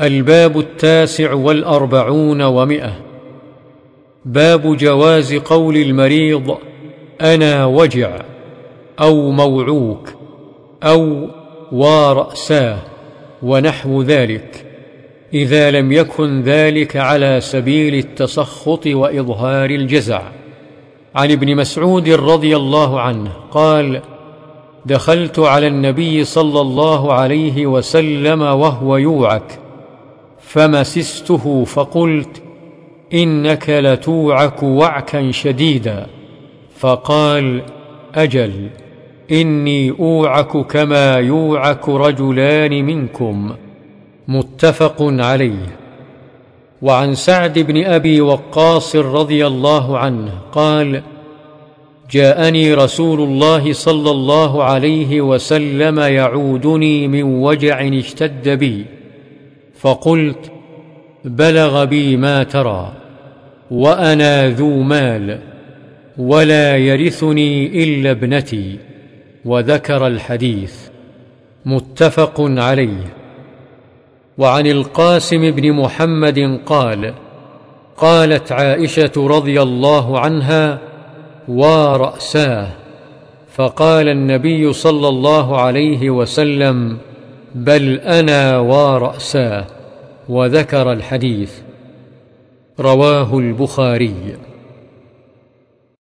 الباب التاسع والأربعون ومئة. باب جواز قول المريض أنا وجع أو موعوك أو وراساه ونحو ذلك. إذا لم يكن ذلك على سبيل التسخط وإظهار الجزع. عن ابن مسعود رضي الله عنه قال دخلت على النبي صلى الله عليه وسلم وهو يوعك. فمسسته فقلت إنك لتوعك وعكا شديدا. فقال أجل إني أوعك كما يوعك رجلان منكم. متفق عليه. وعن سعد بن أبي وقاص رضي الله عنه قال جاءني رسول الله صلى الله عليه وسلم يعودني من وجع اشتد بي. فقلت بلغ بي ما ترى وأنا ذو مال ولا يرثني إلا ابنتي وذكر الحديث متفق عليه. وعن القاسم بن محمد قال قالت عائشة رضي الله عنها وراساه فقال النبي صلى الله عليه وسلم بل أنا وراساه وذكر الحديث. رواه البخاري.